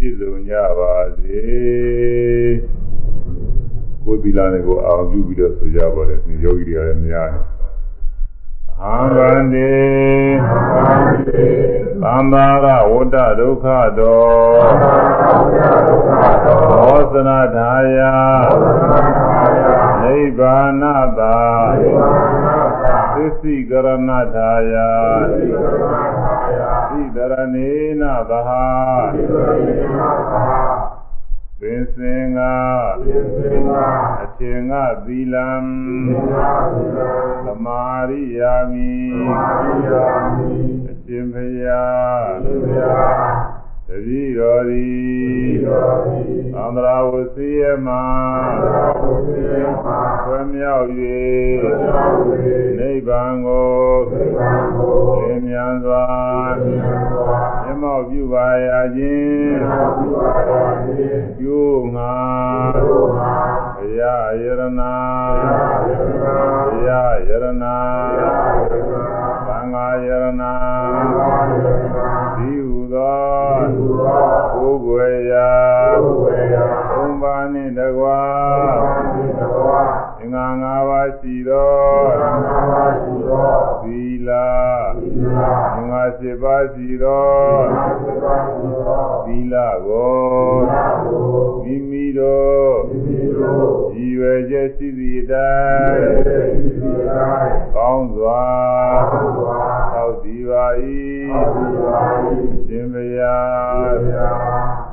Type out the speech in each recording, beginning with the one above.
ပြည့်စုံကြပါစေကိုယ်သီလနဲ့ကိုအာရုံပြုပြီးတော့ဆိုကြပါလေဒီယောဂီတွေကလည်းများတယ်အာဘန္တိသံသာရဝတ္တဒုက္ခတောသောသနာထာယနိဗ္ဗာနတာသစ္စိကရဏထာယ ဣဒရဏေနသဟာသင်္စင်ကအချင်းကသီလံသမာရိယာမိအရှင်ဘုရား တတိတော်သည်သန္တရာဝစီယမဆွေမြောက်၍နိဗ္ဗာန်ကိုလင်းမြန်စွာမျက်မှောက်ပြုပါရခြင်းကျိုးငါဘုရားယရနာဘုရားယရနာသံဃာယရနာဒီဟုသော ကိုယ်ွယ်ရာသုံးပါးနှင့်တကွာအင်္ဂါ၅ပါးရှိသောသီလအင်္ဂါ၈ပါးရှိသောသီလကိုမိမိတို့ရည်ရွယ်ချက်ရှိသည့်အတိုင်းကောင်းစွာသောက်ဒီပါ၏ ရှင်ဘုရား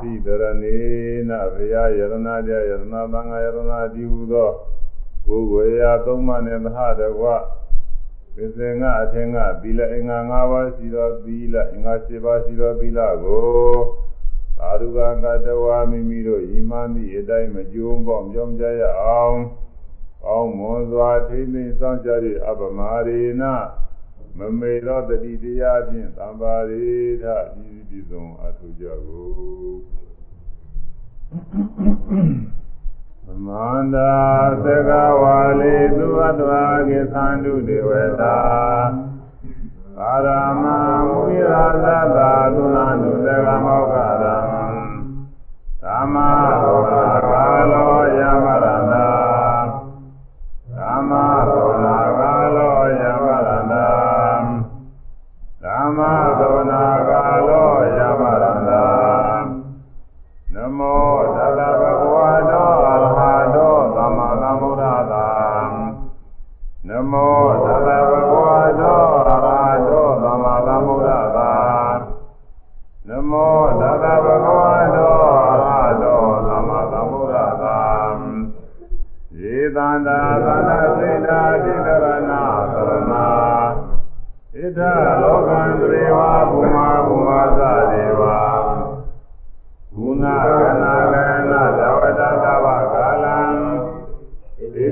သီတရဏေနဘုရားယရဏကြယရဏသံဃာယရဏဒီဟုသောကိုယ်ဝေယသုံးပါးနှင့်သဟတကွသစ္စေငါအထင်ကသီလအင်္ဂါ၅ပါးရှိသောသီလအင်္ဂါ၈ပါးရှိသောသီလကိုသာဓုကကတဝါမိမိတို့ဤမှမိအတိုင်းမကြုံပေါင်းကြောင်းကြရအောင်ကောင်းမွန်စွာထိမ့်သိမ်းစောင့်ကြရအပမာရေန မမေသောတတိတရားဖြင့်သံပါရိထဤပြည်စုံအထုကြကိုမန္တာသကဝါလေသူအတ္တဝါကေသန္တုဒေဝတာကာရမမုရာသတ္တာသုနာနုသကမောက္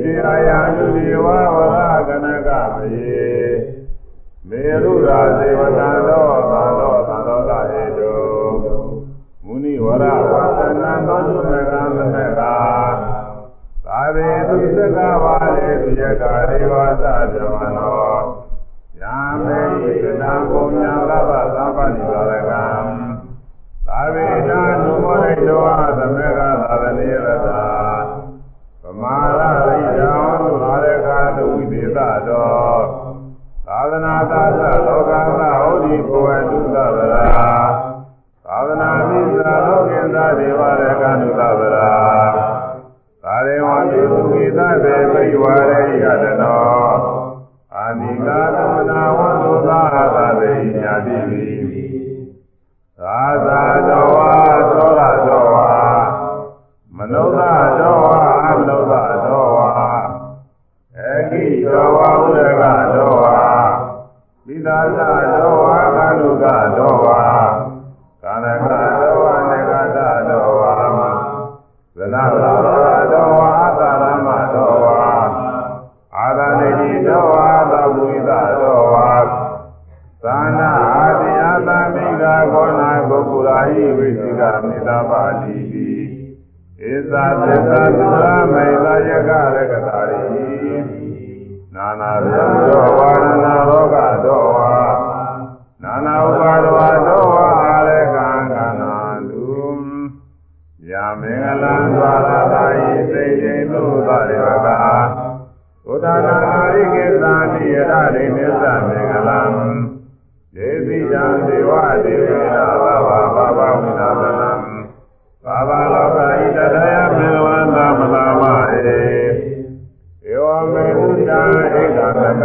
တိအာယတုဒီဝဝရကနကမေမေရုရာဇေဝတံသောသာသောသံသောတဟေတုမုနိဝရဝသနံသောသုမကံသမကသာရေသူသက္ကဝါလေသူယကာရေဝသဇမနောယာမေကနာပုံညာလဘသဗ္ဗနိပါရကံသာဝေနာနုမောရိတောသမေ သဟောဒီဘောတုသဗရာသာသနာမိစ္ဆာလောကိသဒေဝရကနုသဗရာသာရေဝတိသုခိသဗေဝိဝါရေယတနောအာနိကာသမနာဝန္တုသာသဗေညာတိဝိ ယာမင်္ဂလံသွားလာသာယိသိခြင်းသုသာရေဝကဘုဒ္ဓနာရိကေသာနိယရဒိနိသမင်္ဂလံဒေသိတံဒေဝဒေဝေနဘာဝဘာဝဝိနာသနံဘာဝလောကဣတတယမေဝန္တမလာမဟေဧဝမေတုတံဧကသမ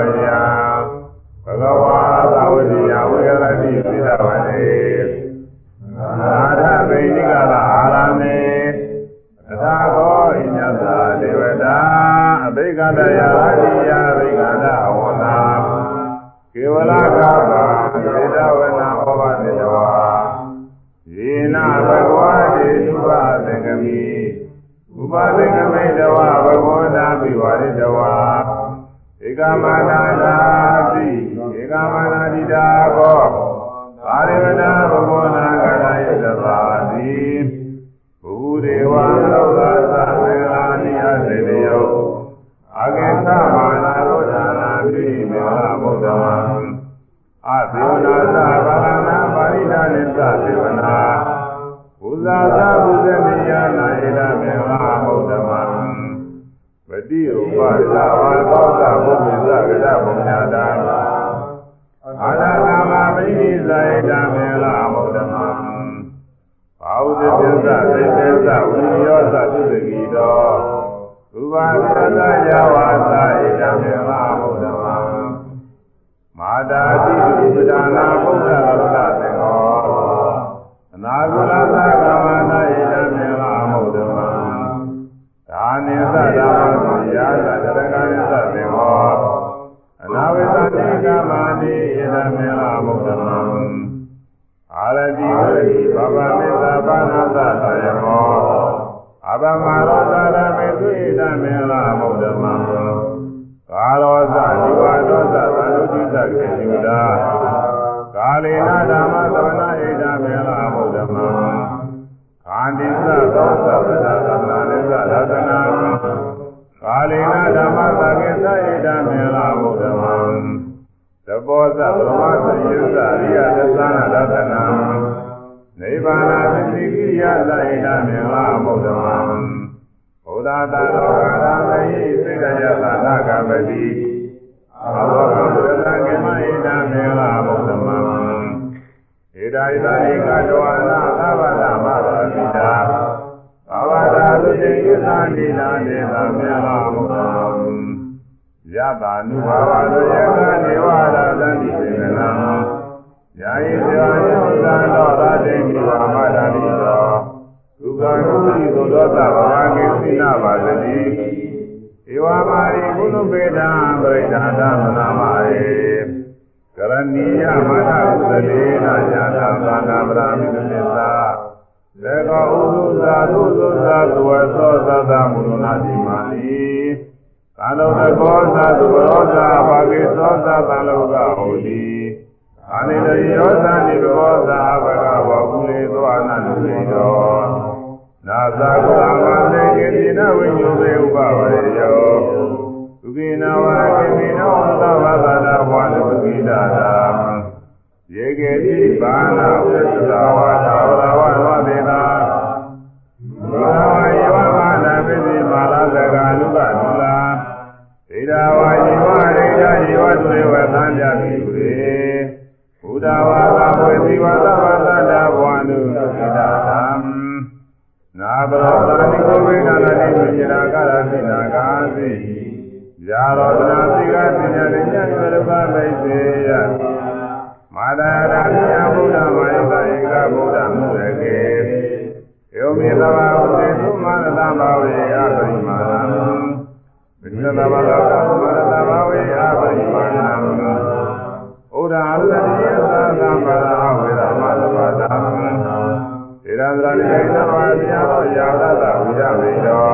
ကမနာနာတိဧကမနာတိတာ မာတာတိဥပဒါနာဘုဒ္ဓရတသင်္ဃောအနာဂုလသ ပစ္စည်းကိရိယာသဣဒမေဟမုဒ္ဓမံဘုဒ္ဓတာလောကရာမေစိတယသနာကပတိအဘောကဘုရားကေမဣဒမေဟမုဒ္ဓမံဣဒာဣဒာဧကတောအနာသဗ္ဗနာမသာတိတာဘာဝတာလူတိယသန္တိနာဒေသမေဟမုဒ္ဓမံယတာနုဘာဝလိုယကနေဝရသန္တိစေနံ ယာယိဇေဝယုသံတော်ရတေမိဝမတာတိသောဒုက္ခဒုက္ခိသုဒောသဘာဂေသိနာပါသတိဧဝမာရိကုဏပေတံပရိဒာသမနာမယေကရဏီယမထကုသလေနာညာသာသာနာပရာမိသစ္စာလေကောဥဒုသာသုသုသာသဝသောသသမုရဏတိမာနိကာလောတကောသာသူရောသာဘာဂေသောသာသံလောကဟောတိ အာနိတယောသံဒီဘောသာဘဂဝကုလေသောအနန္တိတောနာသကုလမသေကိတိနဝိညုသေဥပဝရေယောသုခိနာဝကိမိနောသဗ္ဗသာနာဘဝလုကိတာသာယေကေတိဘာနာဝိသသာဝါသာဝရဝဝသေသာဘာဝယေဝမာနာပိတိမာလာသကာနုကနုလာဣဒာဝါယေဝရိဒာယေဝသွေဝသံကြမိရေ ဘုဒ္ဓဝါသာဝေသီဝသဗ္ဗသတ္တဘဝနုကိတာသံနာဘရောသာနိကိုဝိနာနာတိဝိညာကာရသိနာကာသိယာရောဒနာသိကပညာဉာဏ်ဉာဏ်ဝရပမိတ်စေယမာတာရာမြာဘုရားမာယကဧကဗုဒ္ဓမုရကေယောမိသဘာဝေသုမနတဘာဝေအပရိမာဏံဝိသတဘာလောကမရတဘာဝေအပရိမာဏံဩဒါအရတိယသာသမ္ပါရဝေရမသဘာတံဧရန္တရာနိသဘာဝိယရောယာရတဝိရမေတော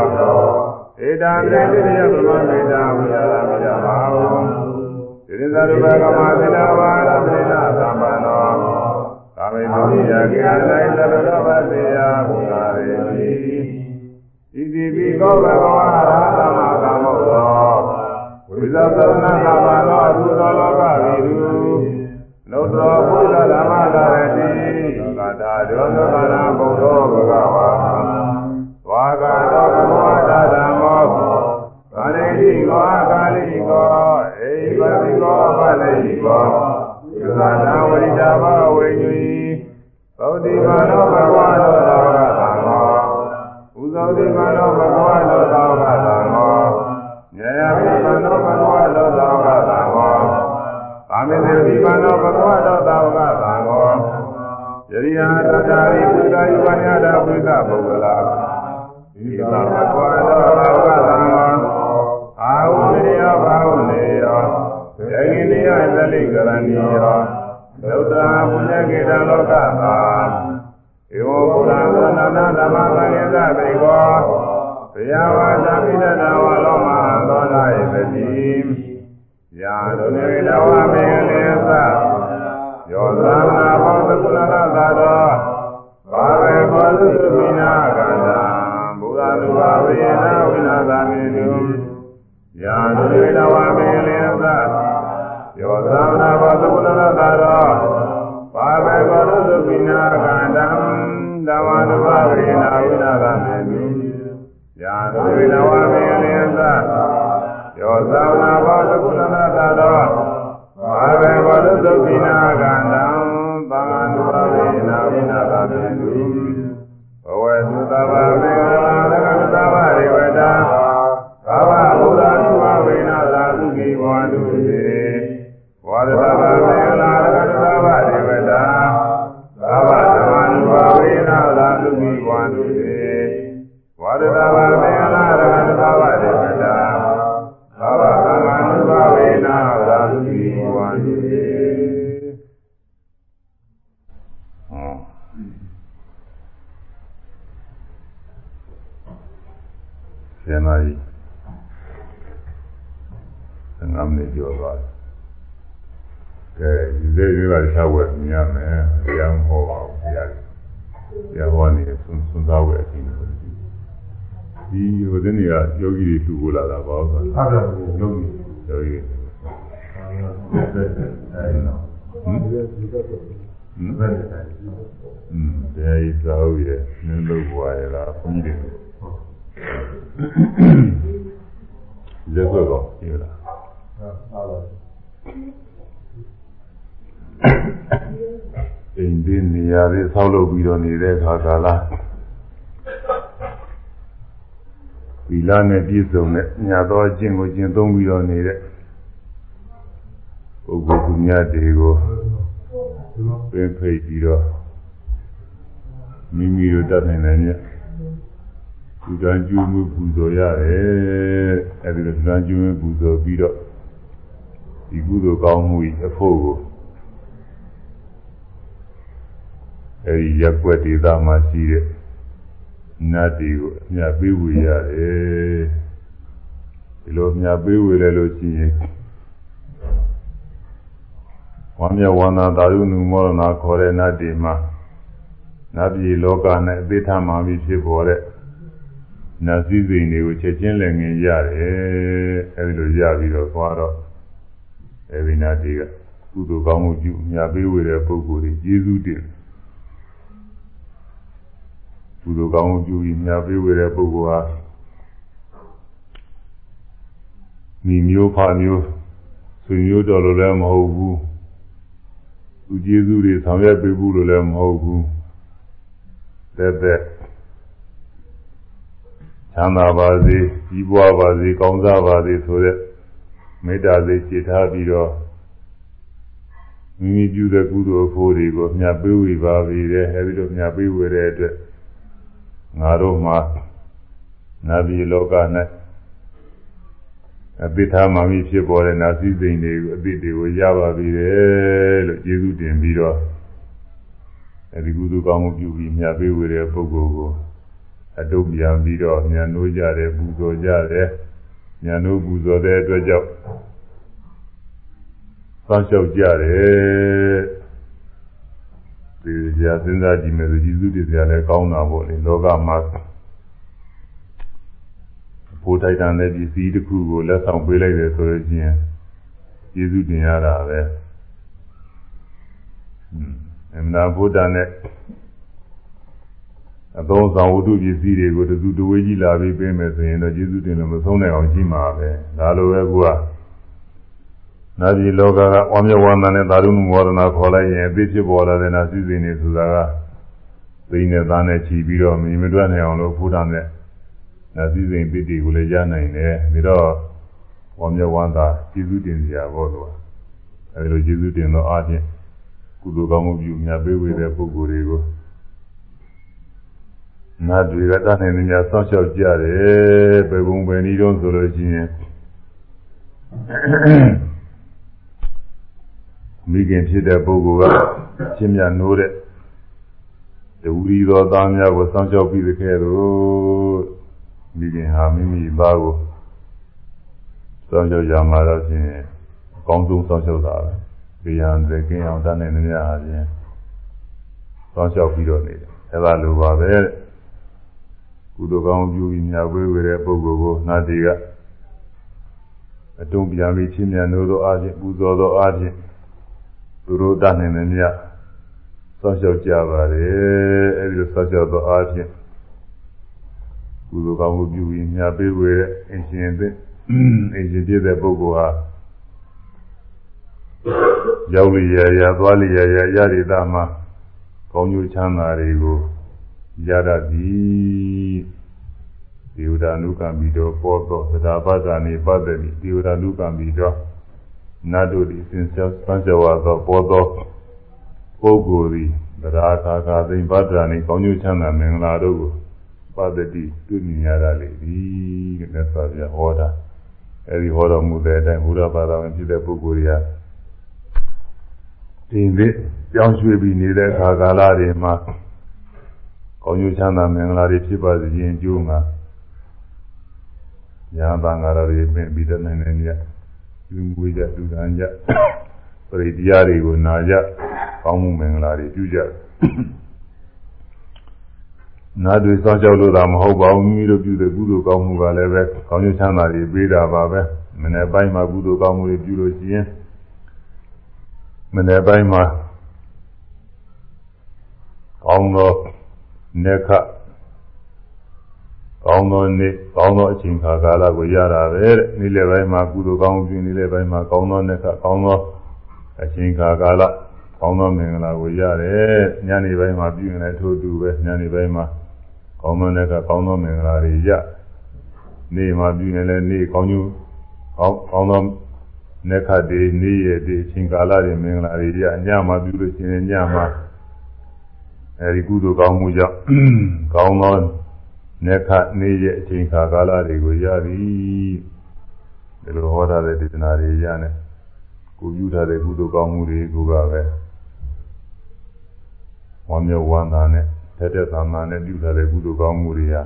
ဧတံတေတိယဗမမေတံဝိရရမိယဘာဝတိရဇရူပကမသီလဝါရသေနသမ္ပန္နောကာမေတုရိယကေအနိုင်သရတောဘသေယဘုရားရေတိဣတိပိကောဘဂဝါရဟသမသမုဒ္ဒောဝိဇာသရဏသမ္ပန္နောအသုသောလောကဝိရုနုတ္တရောဘုရားဓမ္မ သာရတိကာတာဒောသဗ္ဗနာ နာဝလောမသောနာယသတိယာဒုနေလဝမေလေသယောသနာဘောသကုလနာသာတော်ဘာဝေဘောသုမိနာကန္တဘုရားလူပါဝေနဝိနာသာမေတုယာဒုနေလဝမေလေသယောသနာဘောသကုလနာသာတော်ဘာဝေဘောသုမိနာကန္တဓမ္မနုပါဝေနဝိနာသာမေတုယာဒုနေလဝမေလေသ ယောသနာဘောသကုလနာသာတော်ဘာဝေဘောသုမိနာကန္တသံဃာနုပါဝေနဝိနာသာမေတု တွေလှူဖို့လာတာပါဆိုတော့ဟုတ်တယ်ကိုလုံးကြီးယောဂီတွေအဲဒီတော့ဟမ်ဒီကဒီကတော့ဟမ်ဘယ်နဲ့တိုင်းอืมတရားကြီးသာဟုတ်ရဲ့နင်းလို့ဘွားရလားဘုန်းကြီးတွေလက်ွက်တော့ဒီလားဟုတ်ပါအိမ်ဒီနေရာတွေဆောက်လုပ်ပြီးတော့နေတဲ့အခါကာလ ဝီလာနဲ့ပြည့်စုံတဲ့ညာတော်အကျင့်ကိုကျင့်သုံးပြီးတော့နေတဲ့ပုဂ္ဂိုလ်သူများတွေကိုပင်ဖိတ်ပြီးတော့မိမိတို့တတ်နိုင်တယ်မြတ်သူတန်းကျွေးမှုပူဇော်ရတယ်အဲဒီလိုသူတန်းကျွေးမှုပူဇော်ပြီးတော့ဒီကုသိုလ်ကောင်းမှု၏အဖို့ကိုအဲဒီရက်ွက်ဒေသမှာရှိတဲ့ နတ်တွေကိုအမြပေးဝေရတယ်ဒီလိုအမြပေးဝေလဲလို့ရှိရင်ဝမ်းမြောက်ဝမ်းသာသာရုဏုမောရဏခေါ်တဲ့နတ်တွေမှာနတ်ပြည်လောကနဲ့အသေးထမှပြီးဖြစ်ပေါ်တဲ့နတ်စည်းစိမ်တွေကိုချက်ချင်းလည်းငင်ရတယ်အဲဒီလိုရပြီးတော့သွားတော့အဲဒီနတ်တွေကကုသိုလ်ကောင်းမှုပြုအမြပေးဝေတဲ့ပုဂ္ဂိုလ်တွေကျေးဇူးတင် ကုသိုလ်ကောင်းမှုပြုပြီးမြတ်ပေးဝေတဲ့ပုဂ္ဂိုလ်ဟာမိမျိုးဖာမျိုးဆွေမျိုးတော်လို့လည်းမဟုတ်ဘူးသူကျေးဇူးတွေဆောင်ရွက်ပေးဘူးလို့လည်းမဟုတ်ဘူးတဲ့တဲ့ချမ်းသာပါစေကြီးပွားပါစေကောင်းစားပါစေဆိုတဲ့မေတ္တာစိတ်จิตထားပြီးတော့မိမိပြုတဲ့ကုသိုလ်အဖို့တွေကိုမြတ်ပေးဝေပါပြီတဲ့အဲဒီလိုမြတ်ပေးဝေတဲ့အတွက် ငါတို့မှာနတ်ပြည်လောက၌အပိဋ္ဌာမာမိဖြစ်ပေါ်တဲ့နာစည်းစိမ်တွေကိုအပိတွေကိုရပါပြီတယ်လို့ကျေးဇူးတင်ပြီးတော့အဲဒီကုသိုလ်ကောင်းမှုပြုပြီးမြတ်ပေးဝေတဲ့ပုဂ္ဂိုလ်ကိုအတုပ်ပြန်ပြီးတော့ညံနိုးကြတယ်ပူဇော်ကြတယ်ညံနိုးပူဇော်တဲ့အတွက်ကြောင့်စောင့်ရှောက်ကြတယ် ဒီကြာစဉ်းစားကြည့်မယ်ဆိုကျေးဇူးတင်စရာလည်းကောင်းတာပေါ့လေလောကမှာဘိုးတိုက်တန်တဲ့ပစ္စည်းတစ်ခုကိုလက်ဆောင်ပေးလိုက်တယ်ဆိုလို့ရှိရင်ကျေးဇူးတင်ရတာပဲအမှန်တရားဘုဒ္ဓနဲ့အသုံးဆောင်ဝတ္ထုပစ္စည်းတွေကိုတစုတဝေးကြီးလာပြီးပေးမယ်ဆိုရင်တော့ကျေးဇူးတင်လို့မဆုံးနိုင်အောင်ရှိမှာပဲဒါလိုပဲကွာ နာပြည်လောကကဝမ်းမြောက်ဝမ်းသာနဲ့သာရုဏမောဒနာခေါ်လိုက်ရင်အသိဖြစ်ပေါ်လာတဲ့နာစည်းစိမ်တွေဆိုတာကသိနေသားနဲ့ချီပြီးတော့မြင်မတွက်နိုင်အောင်လို့ဘုရားနဲ့နာစည်းစိမ်ပိဋိကိုလည်းရနိုင်တယ်ပြီးတော့ဝမ်းမြောက်ဝမ်းသာကျေးဇူးတင်စရာဘောလို့အဲဒီလိုကျေးဇူးတင်သောအားဖြင့်ကုသိုလ်ကောင်းမှုပြုမြတ်ပေးဝေတဲ့ပုဂ္ဂိုလ်တွေကိုနတ်တွေကတတ်နိုင်နေကြစောင့်ရှောက်ကြတယ်ဘယ်ဘုံဘယ်နည်းတော့ဆိုလို့ရှိရင် မိခင်ဖြစ်တဲ့ပုဂ္ဂိုလ်ကချင်းမြတ်နိုးတဲ့တဝီသောသားများကိုစောင့်ရှောက်ပြီးတဲ့ကဲတော့မိခင်ဟာမိမိသားကိုစောင့်ရှောက်ကြမှာတော့ဖြင့်အကောင်းဆုံးစောင့်ရှောက်တာပဲ။ဒီရန်တဲ့ကင်းအောင်တတ်နိုင်နေကြတာဖြင့်စောင့်ရှောက်ပြီးတော့နေတယ်။အဲဒါလိုပါပဲ။ကုသိုလ်ကောင်းပြုပြီးမြတ်ဝေးဝေတဲ့ပုဂ္ဂိုလ်ကိုနတ်တွေကအတုံးပြန်ပြီးချင်းမြန်လို့သောအားဖြင့်ပူဇော်သောအားဖြင့် သူတို့တတ်နိုင်နေမြတ်စောင့်ရှောက်ကြပါတယ်။အဲဒီလိုစောင့်ရှောက်သောအားဖြင့်ကုသိုလ်ကောင်းမှုပြုပြီးမြတ်ပေးဝေတဲ့အင်ရှင်သစ်အင်ရှင်ပြည့်တဲ့ပုဂ္ဂိုလ်ဟာရောက်လျာရာသွားလျာရာရရတာမှာကောင်းကျိုးချမ်းသာတွေကိုရတတ်သည်ဒီဝဒနုကံပြီးတော့ပေါ်တော့သဒ္ဒါပဒနေပတ္တိဒီဝဒနုကံပြီးတော့ နတ်တို့ဒီစင်စောစံကြဝါသောပေါ်တော့ပုဂ္ဂိုလ်သည်သဒ္ဒါခါခါသိမ့်ပတ္တနေကောင်းကျိုးချမ်းသာမင်္ဂလာတို့ကိုပတ္တိတွေ့မြင်ရတာလေဒီတဲ့မြတ်စွာဘုရားဟောတာအဲဒီဟောတော်မူတဲ့အတိုင်းဘုရားဘာသာဝင်ဖြစ်တဲ့ပုဂ္ဂိုလ်တွေကဒီနေ့ကြောင်းရွှေ့ပြီးနေတဲ့အခါကာလတွေမှာကောင်းကျိုးချမ်းသာမင်္ဂလာတွေဖြစ်ပါစေခြင်းအကျိုးမှာညာတန်ဃာတော်တွေပြင်ပြီးတဲ့နိုင်နေကြ လူငွေကြလူကံကြပရိတရားတွေကိုနာကြကောင်းမှုမင်္ဂလာတွေပြုကြနာတွေစောင့်ကြောက်လို့သာမဟုတ်ပါဘူးမိမိတို့ပြုတဲ့ကုသိုလ်ကောင်းမှုကလည်းပဲကောင်းကျိုးချမ်းသာတွေပေးတာပါပဲမနေ့ပိုင်းမှာကုသိုလ်ကောင်းမှုတွေပြုလို့ရှိရင်မနေ့ပိုင်းမှာကောင်းသောနေခ ကောင်းသောနေ့ကောင်းသောအချိန်ခါကာလကိုရတာပဲတဲ့နေ့လယ်ပိုင်းမှာကုသိုလ်ကောင်းပြုနေ့လယ်ပိုင်းမှာကောင်းသောနေခကောင်းသောအချိန်ခါကာလကောင်းသောမင်္ဂလာကိုရတယ်ညနေပိုင်းမှာပြုရင်လည်းထို့တူပဲညနေပိုင်းမှာကောင်းသောနေခကောင်းသောမင်္ဂလာတွေရနေ့မှာပြုရင်လည်းနေ့ကောင်းကျိုးကောင်းကောင်းသောနေခတွေနေ့ရက်တွေအချိန်ကာလတွေမင်္ဂလာတွေရညမှာပြုလို့ရှိရင်ညမှာအဲဒီကုသိုလ်ကောင်းမှုကြောင့်ကောင်းသော နေခနေ့ရက်အချိန်ခါကာလတွေကိုရပြီဒီလိုဟောထားတဲ့ဒေသနာတွေရနေကိုပြုထားတဲ့ကုသိုလ်ကောင်းမှုတွေကိုကပဲဝမ်းမြောက်ဝမ်းသာနဲ့တက်တက်သာသာနဲ့ပြုထားတဲ့ကုသိုလ်ကောင်းမှုတွေက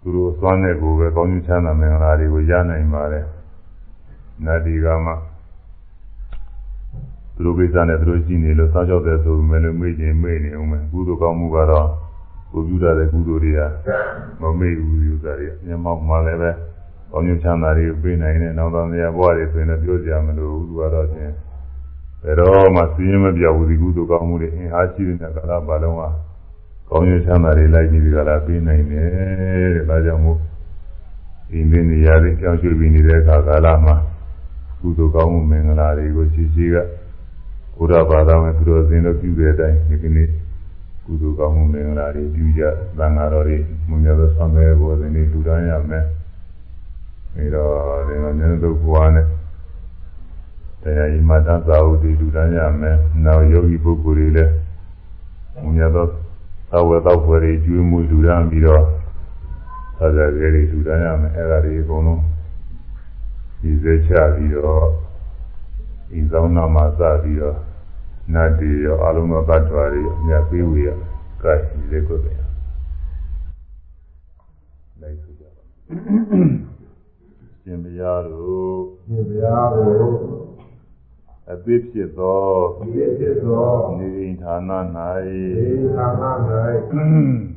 သူတို့သွမ်းတဲ့ကိုပဲကောင်းကျိုးချမ်းသာမင်္ဂလာတွေကိုရနိုင်ပါတယ်နတ်ဒီကမှသူတို့ကိစ္စနဲ့သူတို့ရှိနေလို့စောင့်ကြောက်တယ်ဆိုပေမဲ့လို့မေ့ခြင်းမေ့နေအောင်မယ်ကုသိုလ်ကောင်းမှုကတော့ ကိုပြုတာတဲ့ကုသိုလ်တွေကမမေ့ဘူးယူတာတွေမျက်မှောက်မှာလည်းပဲကောင်းကျိုးချမ်းသာတွေပေးနိုင်တဲ့နောက်တော်များဘဝတွေဆိုရင်လည်းပြောကြမလို့ဘူးသူကတော့ချင်းဘယ်တော့မှစီးရင်မပြောက်ဘူးဒီကုသိုလ်ကောင်းမှုတွေအင်အားရှိတဲ့ကာလပါလုံးကကောင်းကျိုးချမ်းသာတွေလိုက်ပြီးဒီကလာပေးနိုင်တယ်တဲ့ဒါကြောင့်မို့ဒီနေ့နေရာလေးကြောင်းရွှေ့ပြီးနေတဲ့အခါကာလမှာကုသိုလ်ကောင်းမှုမင်္ဂလာတွေကိုရှိရှိကဘုရားဘာသာဝင်သူတော်စင်တို့ပြုတဲ့အတိုင်းဒီကနေ့ ကုသိုလ်ကောင်းမှုမင်္ဂလာတွေပြုကြသံဃာတော်တွေမွန်မြတ်သောဆောင်ရွက်ဖို့ဒီနေ့လူတိုင်းရမယ်ပြီးတော့ဒီမှာမျက်နှာသုတ်ဘွားနဲ့တရားဤမတ္တသာဝတိလူတိုင်းရမယ်နောက်ယောဂီပုဂ္ဂိုလ်တွေလည်းမွန်မြတ်သောသာဝေတောက်ဖွယ်တွေကျွေးမှုလူတိုင်းပြီးတော့သာသာကြယ်တွေလူတိုင်းရမယ်အဲ့ဒါတွေအကုန်လုံးဒီစေချပြီးတော့ဤသောနာမှာစပြီးတော့ နတ်တွေရောအလုံးစုံသတ္တဝါတွေရောမြတ်ပေးဝေရကဲဒီလေးကိုပဲလိုက်ဆိုကြပါရှင်ဘုရားတို့ရှင်ဘုရားကိုအသိဖြစ်သောဒီဖြစ်သောနေအိမ်ဌာနဒီ၌သာမန်၌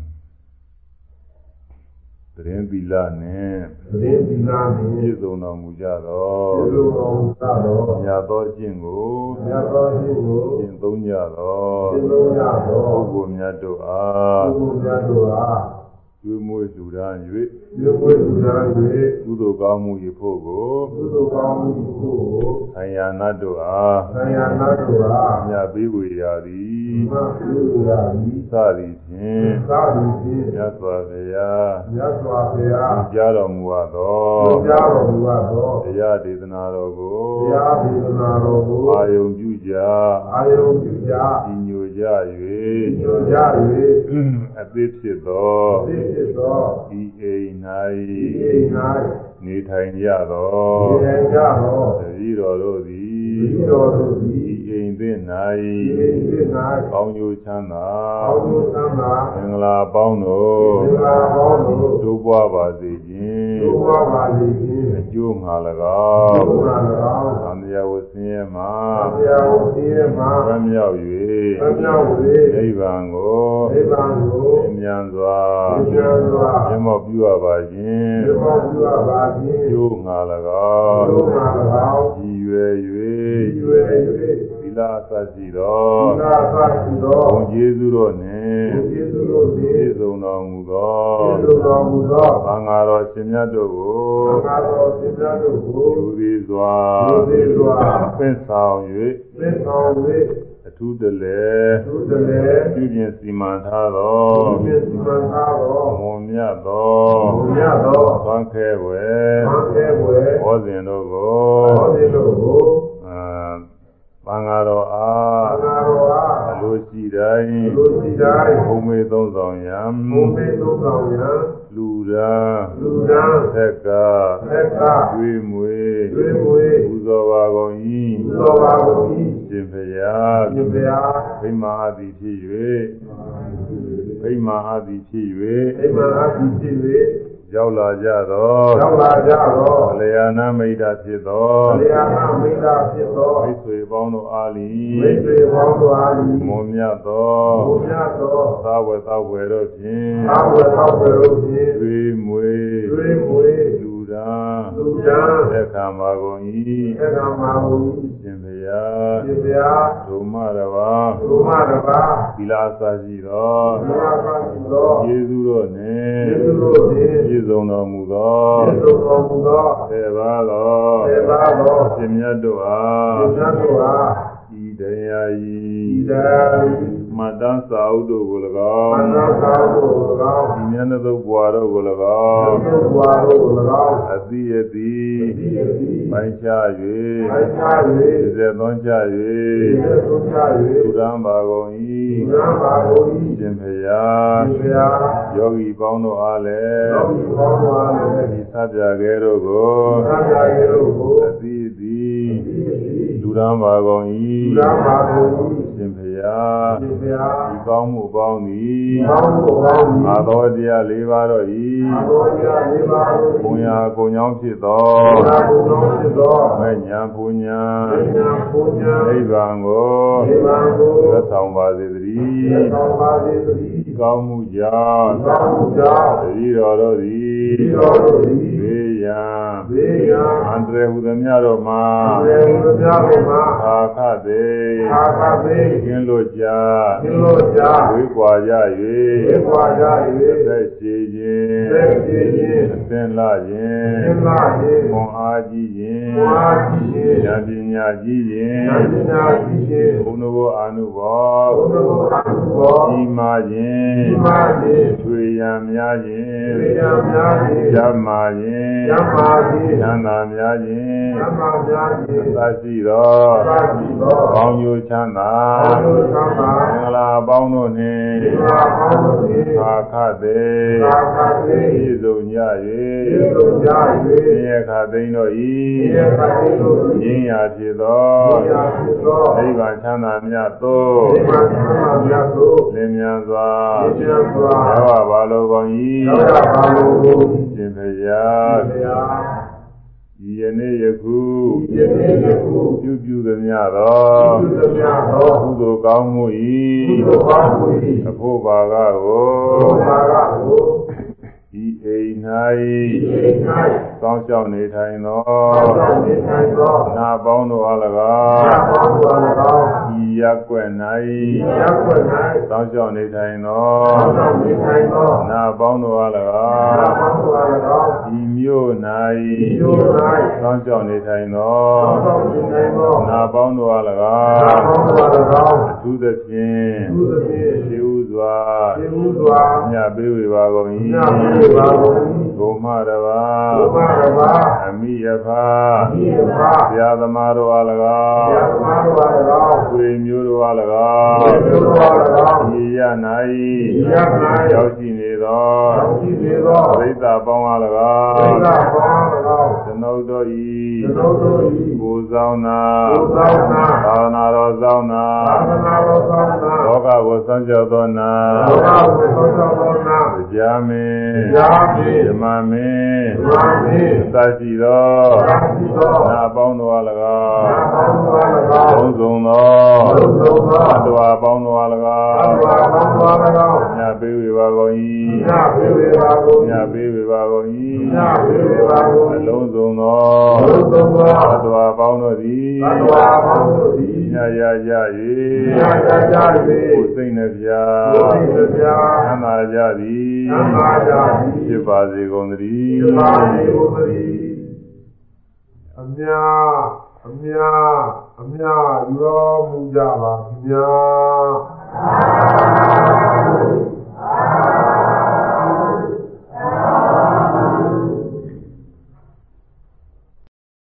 တရင်သီလနှင့်သတိပီလာနှင့်ပြည့်စုံတော်မူကြသောပြုလုပ်အောင်သတော်မြတ်သောအကျင့်ကိုမြတ်သောရှင်ကိုကျင့်သုံးကြသောပြုလုပ်ရသောပုဂ္ဂိုလ်မြတ်တို့အားပုဂ္ဂိုလ်များတို့အားတကျွေးမွေးလူဒန်း၍ရွေးပွေးလူသားတွေကုသိုလ်ကောင်းမှု၏ဖို့ကိုကုသိုလ်ကောင်းမှုကိုဆံယနာတို့အားဆရာနာတို့ဟာမြတ်ပေးဝေရသည်မပြုရာဤစသည်ဖြ င့်သာဓုဖြင့်မြတ်စွာဘုရားမြတ်စွာဘုရားကြားတော်မူအပ်သောကြားတော်မူသောတရားဒေသနာတော်ကိုတရားဒေသနာတော်ကိုအာယုံပြုကြအာယုံပြုကြဤညိုကြညွှန်ကြား၍၍အသစ်ဖြစ်သောသိဖြစ်သောဤအိမ်ဒီ၌အိမ်၌နေထိုင်ကြသောဒီအိမ်ကြသောတတိတော်တို့သဒီည်တော်တို့သည်ဤအိ မ်သစ်ဒီအိမ်၌၌ကောင်းကျိုးချမ်းသာအောင်းလို့သမ်းသာမင်္ဂလာပေါင်းတို့သင်္ဃာပေါင်းတို့တိုးပွားပါစေခြင်းဘုရားပါလိမ့်ခြင်းအကျိုးငါ၎ဘုင်းရား၎င်းသံဃာဝဆင်းရဲမှာဆရာတော်ဒီရဲ့မှာဗမြောက်သ၍မြောက်ဝေနိဗ္ဗာန်ကိုနိဗ္ဗာန်ကိုအမြန်စွာဉာဏ်စွာမျက်မှောက်ပြုရပါခြင်းဒီမောပြုအပ်ပါခြင်းကျိုးငါ၎င်းဘုရား၎င်းရည်ရွယ်ဒီ၍ရွယ်၍သီ လအစရှိသောသီလသရှိသောဘုံကျေးဇူးတော်နှင့်ယေရှုတို့သည်ပြည့်စုံတော်မူသောပြုတော်မူသောသံဃာတော်ရှင်မြတ်တို့ကိုသံဃာတော်ရှင်များတို့ကိုလူသည်စွာလူသည်စွာပင့်ဆောင်၍သင်္ဆောင်၍အထူးတလဲသူတည်းပြုပြင်စီမံထားသောသူမြတ်စီမံထားသောမွန်မြတ်သောဘုရားသောသွမ်းခဲဝဲသံဃာဝေဟောစဉ်တို့ကိုဟောဒီတို့ကို ဆော ရောက်လာကြသော၍ရောက်လာကြသောအလျာဏမိတ်တာဖြစ်သောအလျာဏမိတ်တာဖြစ်သောမိတ်ဆွေပေါင်းတို့အားလီမိတ်ဆွေပေါင်းတို့အားမွန်မြတ်သောဘုရားသောသာဝေသောဝေတို့ဖြင့်သာဝေသောဘုရားဖြင့်ကျွေးမွေသွေးမွေလူရန်လူရန်သက်ခံပါကုန်၏သက္ကမဟုရှ င်ဖရာရှင်ဘုရားဒုမရဘာဘုမတပါးသီလအစရှိသောဘုရားပါရှိသောယေရှုတို့နှင့်ယေရှုတို့သည်ပြည့်စုံတော်မူသောယေရှုတော်မူသောဆေပါသောသေပါသောရှင်မြတ်တို့အားရှင်များတို့အားဤတရားဤဤတည်း မတ္တစာဥတို့ကို၎မင်းနောသာတို့၎င်းဤမျက်နှာသုတ်ဘွာတို့ကို၎င်းသုဘွာတို့၎င်းအတိအတိဒီအစီပိုင်းခြားအိုင်၍ချာ၍စေစေသွန်းချဒီ၍သုံးချသုရံပါကုန်၍၏နာပါကုန်၏ရှင်ဖရာရှင်ဘုရားယောဂီပေါင်းတို့အားလည်းသောဒီကောင်းတော်အားလည်းဒီသဗ္ဗာကဲတို့ကိုသာယာရေတို့ကိုအတိအတိဒီအစီလူရန်ပါကုန်ဒီ၏နာပါကုန်၏ ရှင်ဖရာရှင်ဘုရားဒီကောင်းမှုပေါင်းသည်ကောင်းမှုကောင်း၏အာသောတရား၄ပါးတို့အ၏ဘောရာလေးပါးတို့ဘုံရာကုံကြောင်းဖြစ်သောဘုရားဘုရားဖြစ်သောမဉ္ဇဉ်ပူညာပညာပူညာနိဗ္ဗာန်ကိုဒီပါကိုသက်ဆောင်ပါစေတဒီည်းတော်ပါစေသတည်းကောင်းမှုကြောင့်ကောင်းမှုကြောင့်တတိတော်တို့သည် ဒီတော်တို့သည်ဘေးရန်ဘေးရာအန္တရာယ်ဟူသည်များတို့မှာသေဝပြတို့မှာအာခသေအာသာပေကင်းလို့ကြသင်တို့ကြာဝေးကွာကြဒီ၍ကွာကြသက်ရှိခြင်း၍သက်ကြည်ခြင်းအသင်လာခြင်းသင်္လာခြင်းခွန်အားကြီးခြင်း ဘုရားကြည်ခြင်းဉာဏ်ပညာကြီးခြင်းဉာဏ်ပညာကြည်ခြင်းဘုံတော်အာနုဘောဘုရားဘုရားဘောကြီးမားခြင်းဒီမှာခြင်းချွေရန်များခြင်းသေယများခြင်းရမာခြင်းဓမ္မာခြင်းဉာဏ်သာများခြင်းဓမ္မာများခြင်းသရှိသောသာရှိသောကောင်းကျိုးချမ်းသာဘုရားသံဃာမင်္ဂလာပေါင်းတို့နှင့်ဒီမှာပေါင်းတို့သည်အာခသေသာသာသေပြည့်စုံကြဒီ၍လိုကြသင်္ရခသိန်းတို့၍၏ဒီခတိတို့သည်ရင်းရာဖြစ်သောဒီရာဖြစ်သောနိဗ္ဗာန်ချမ်းသာမြတ်သို့ဒီမှာသံဃာများတို့လင်းမြန်စွာဒီကျမ်းစွာရောဘာလိုကုန်၏သောတာပန်ကိုရှင်ဖရာဘုရားဤယနေ့ယခုဒီနေ့ယခုပြုပြုသမျှသောပြုသမျှသောကုသိုလ်ကောင်းမှုကု၏သိုလ်ကောင်းမှု၏အဖို့ပါကကို ဘုရားကိုယဤအိမ်၌ဒီ၌သာစောင်းရှောက်နေထိုင်သောသာနေထိုင်သောနာပေါင်းတို့အား၎သာင်းပေါင်းတော်၎င်းဤရက်ွက်၌ရပ်ကွက်၌စောင်းရှောက်နေထိုင်သောသာနေထိုင်သောနာပေါင်းတို့အား၎သာင်းပေါင်းတော်၎င်းဤမြို့ဒီလို၌၌စောင်းရှောက်နေထိုင်သောသာပေါင်းနေထိုင်သောနာပေါင်းတို့အား၎သာင်းပေါင်းတော်၎င်းအထူးသဖြင့် သူသဖြင့်ရှိဥစွာဒီဟုစွာမြတ်ပေးဝေပါကုန်ည၏မေပါကုန်၏ဘုမတပါဘုရားတပါးအမိယဖာဒီပါဆရာသမားတို့အား၎ဘုရားင်းသမားတော်၎င်းဆွေမျိုးတို့အား၎ဒီင်းလိုတော်၎င်းဤရ၌ရ၌ရောရောက်ရှိနေသောင်းရှိနေသောပရိသတ်ပေါင်းအား၎သင်္င်းဃဘောင်း၎င်းကျွ န်ုပ်တို့ဤကျွန်ုပ်တို့၏ကိုယ်ဆောင်နာကိုယ်ဆောင်နာသာသနာတော်ဆောင်နာသာသနာတော်သာသနာလောကကိုစံကြောက်သောနာဘောဂဝေသောသောနာကြာမင်းယာပိဓမ္မမင်းမာမိသရှိသောသာတိသောနာပေါင်းတို့အား၎နာင်းဘောင်းတော်၎င်းသုံးဆုံးသောသုံးဆုံးသောအတ္တဝါပေါင်းတို့အား၎သံင်းဃာဘောင်းတော်၎င်းည ပေးဝေပါကုန်ည၏ပေဝေပါကုန်ညပေးဝေပါကုန်ည၏ပေဝေပါကုန်အလုံးစုံသောသုံးဆုံးသောအတ္တဝါပေါင်းတို့သည်သံဃာဘောင်းတို့သည်ညရရည၍ကြကြ၍ကိုယ်စိတ်နှပြဘုရားတရားသမ်းသာကြသည်သံဃာကြသည်ဖြစ်ပါစေကုန်သတည်းဒီပါတိဘုရားအမြအမြအမြရောမူကြပါခင်ဗျာ